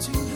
to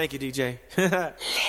Thank you, DJ.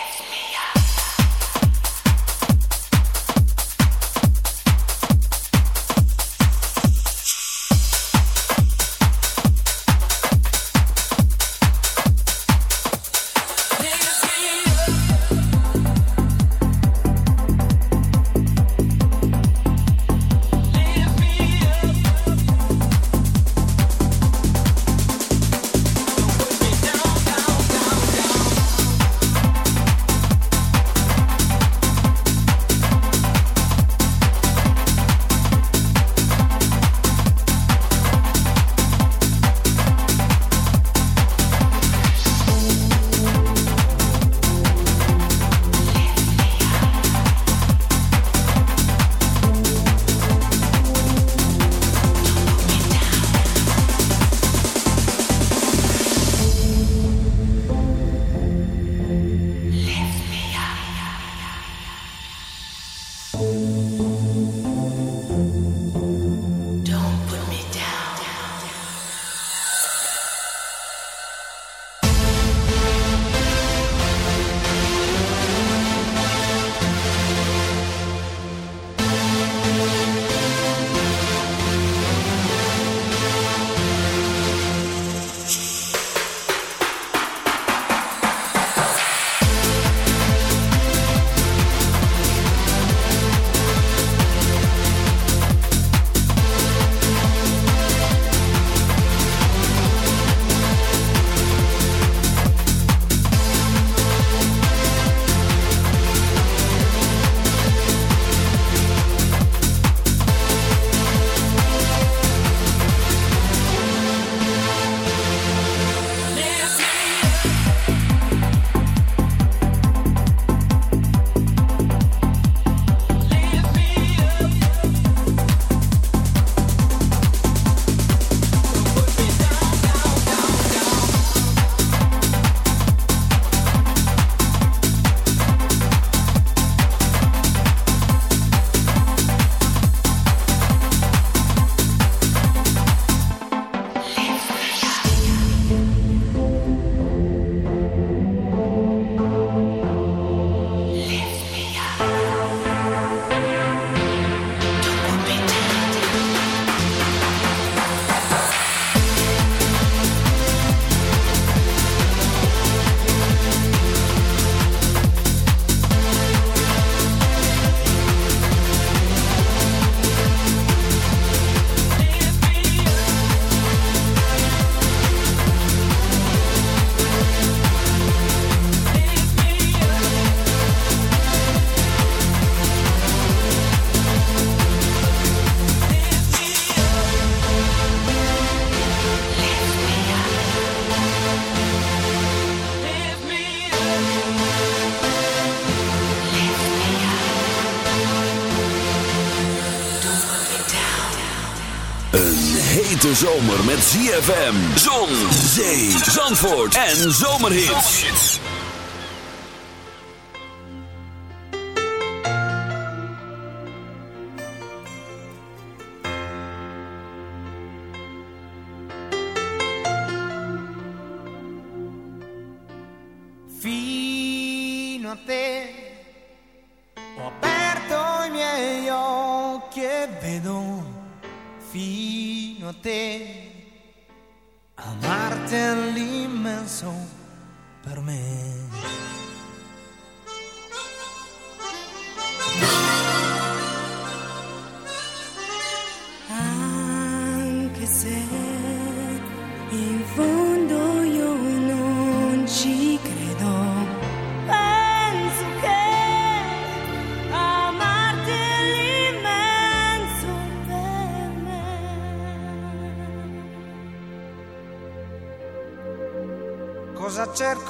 zomer met ZFM, zon, zee, zandvoort en zomerhits. Fino a te ho aperto i miei occhi e vedo fino te. Amarti è l'immenso per me.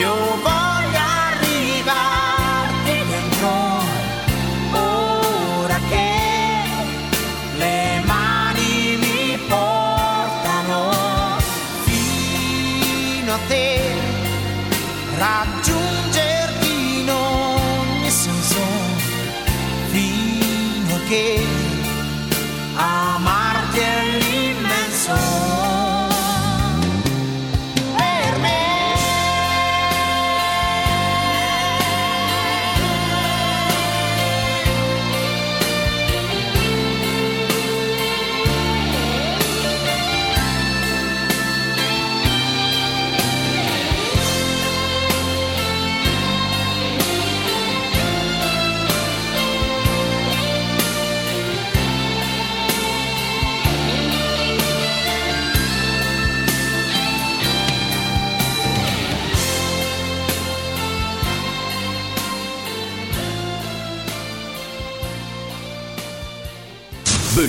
You've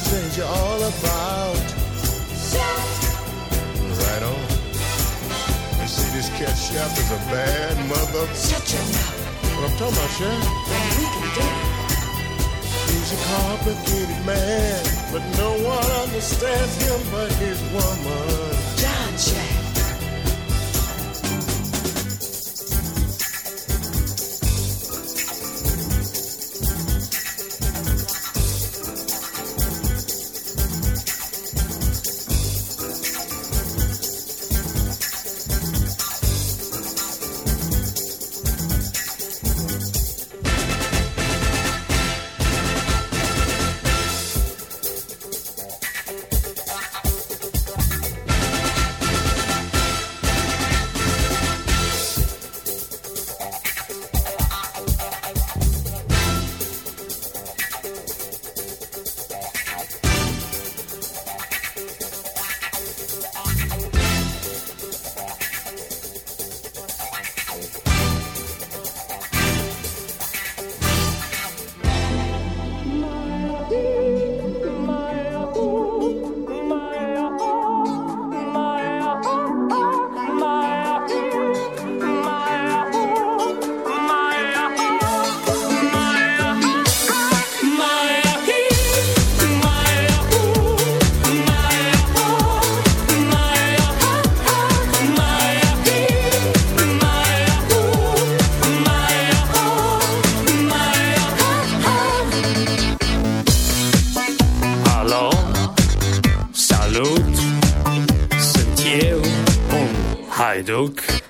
When there's danger all about? Right on. You see, this cat chef is a bad mother. Shut your mouth. What I'm talking about, Chef? We can do it. He's a complicated man, but no one understands him but his woman. John Jack. Duke.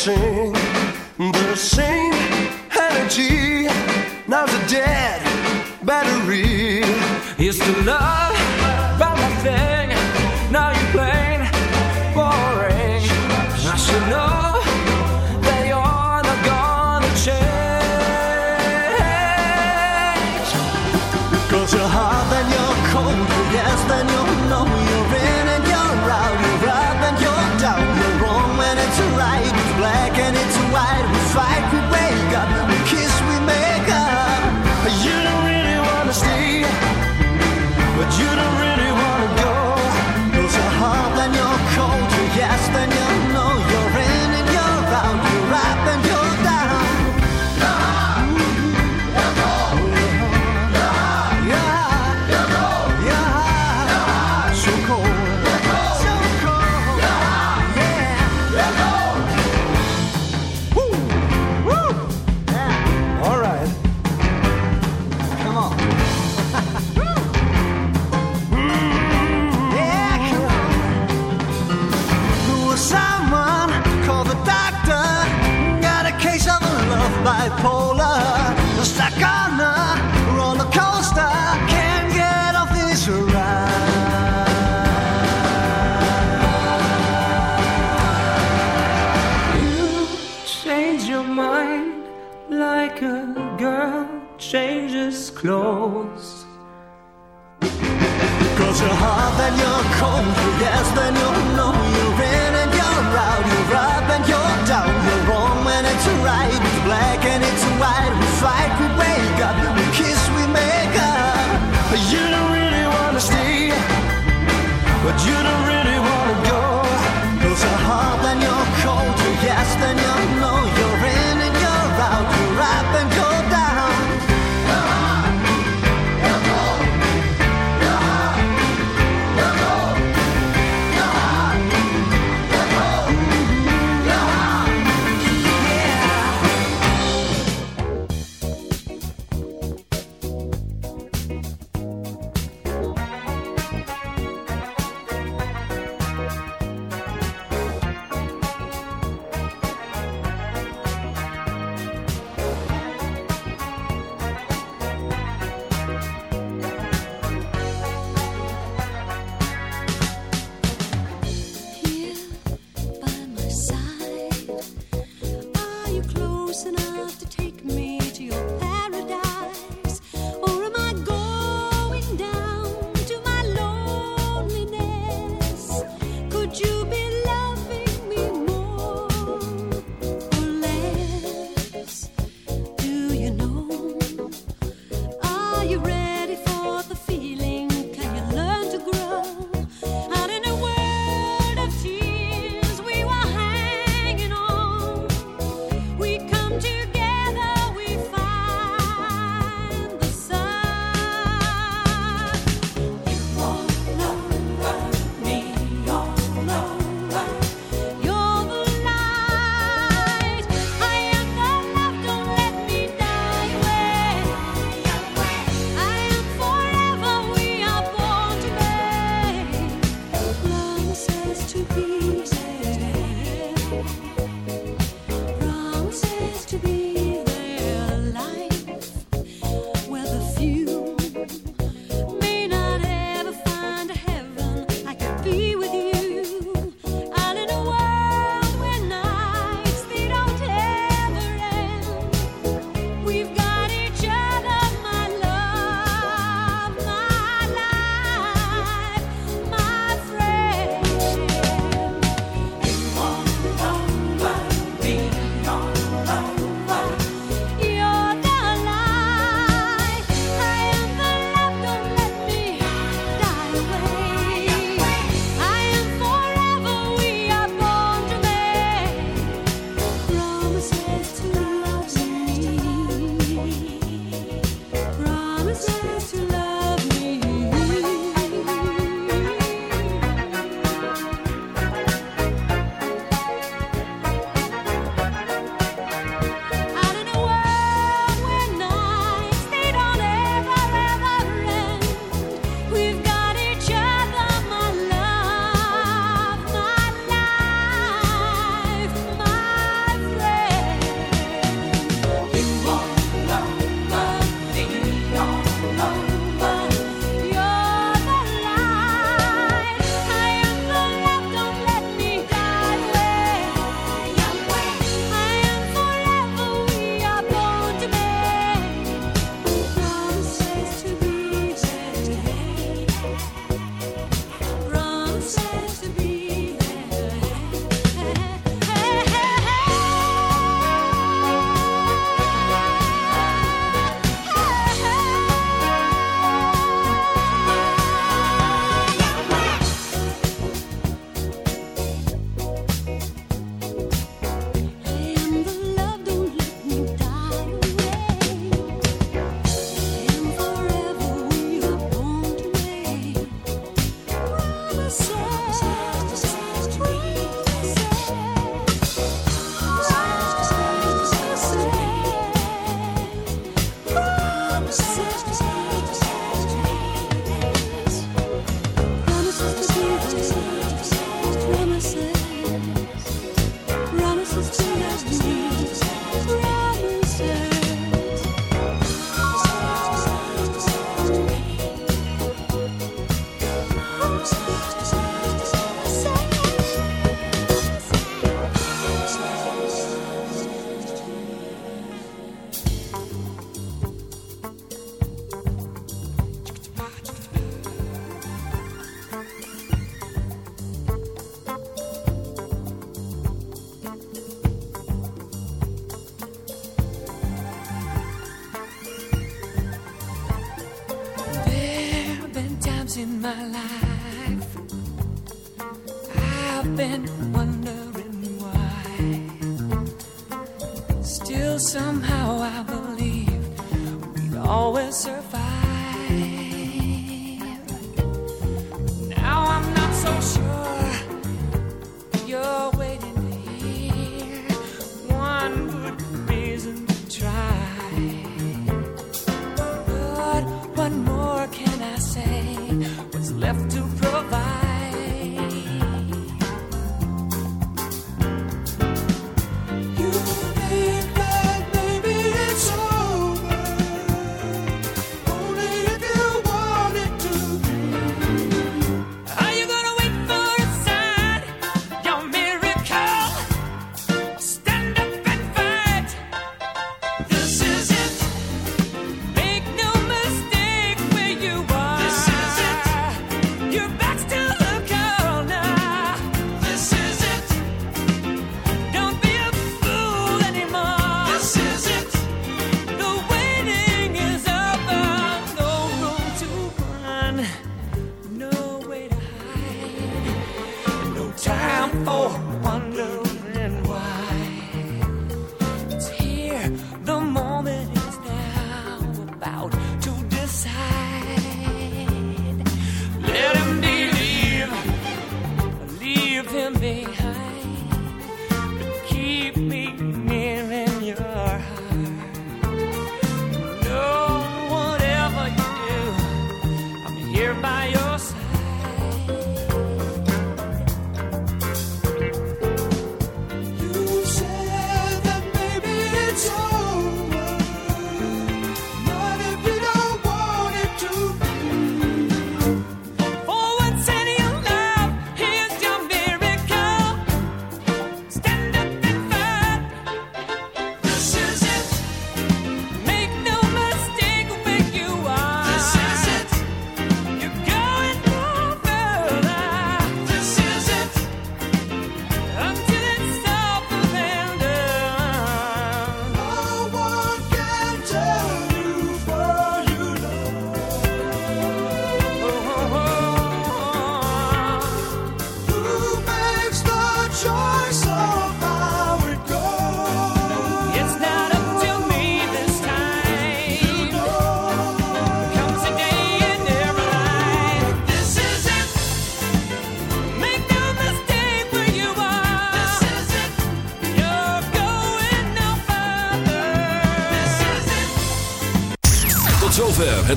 sing, but sing.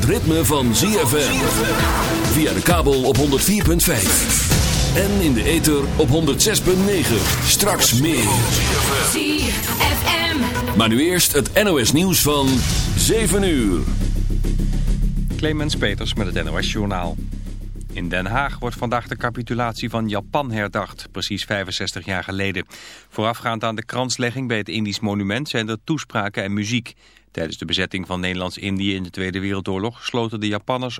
Het ritme van ZFM. Via de kabel op 104.5. En in de ether op 106.9. Straks meer. ZFM. Maar nu eerst het NOS nieuws van 7 uur. Clemens Peters met het NOS Journaal. In Den Haag wordt vandaag de capitulatie van Japan herdacht, precies 65 jaar geleden. Voorafgaand aan de kranslegging bij het Indisch monument zijn er toespraken en muziek. Tijdens de bezetting van Nederlands-Indië in de Tweede Wereldoorlog sloten de Japanners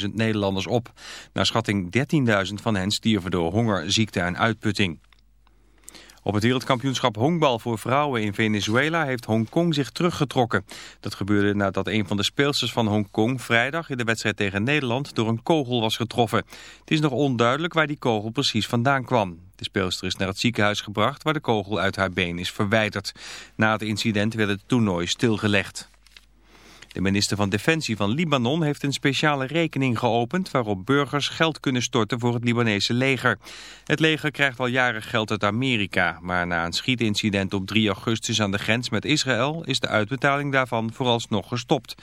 100.000 Nederlanders op. Naar schatting 13.000 van hen stierven door honger, ziekte en uitputting. Op het wereldkampioenschap honkbal voor vrouwen in Venezuela heeft Hongkong zich teruggetrokken. Dat gebeurde nadat een van de speelsters van Hongkong vrijdag in de wedstrijd tegen Nederland door een kogel was getroffen. Het is nog onduidelijk waar die kogel precies vandaan kwam. De speelster is naar het ziekenhuis gebracht waar de kogel uit haar been is verwijderd. Na het incident werd het toernooi stilgelegd. De minister van Defensie van Libanon heeft een speciale rekening geopend waarop burgers geld kunnen storten voor het Libanese leger. Het leger krijgt al jaren geld uit Amerika, maar na een schietincident op 3 augustus aan de grens met Israël is de uitbetaling daarvan vooralsnog gestopt.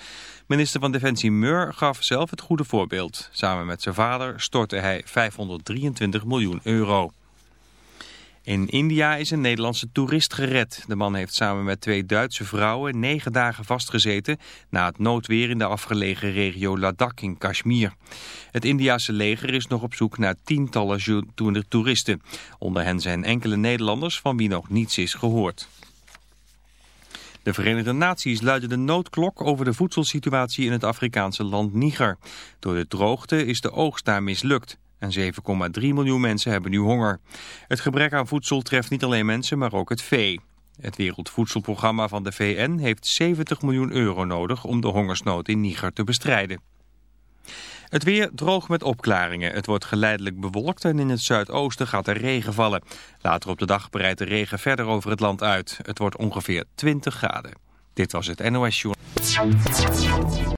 Minister van Defensie Meur gaf zelf het goede voorbeeld. Samen met zijn vader stortte hij 523 miljoen euro. In India is een Nederlandse toerist gered. De man heeft samen met twee Duitse vrouwen negen dagen vastgezeten na het noodweer in de afgelegen regio Ladakh in Kashmir. Het Indiase leger is nog op zoek naar tientallen toeristen. Onder hen zijn enkele Nederlanders van wie nog niets is gehoord. De Verenigde Naties luiden de noodklok over de voedselsituatie in het Afrikaanse land Niger. Door de droogte is de oogst daar mislukt. En 7,3 miljoen mensen hebben nu honger. Het gebrek aan voedsel treft niet alleen mensen, maar ook het vee. Het Wereldvoedselprogramma van de VN heeft 70 miljoen euro nodig om de hongersnood in Niger te bestrijden. Het weer droog met opklaringen. Het wordt geleidelijk bewolkt en in het zuidoosten gaat er regen vallen. Later op de dag breidt de regen verder over het land uit. Het wordt ongeveer 20 graden. Dit was het NOS Journal.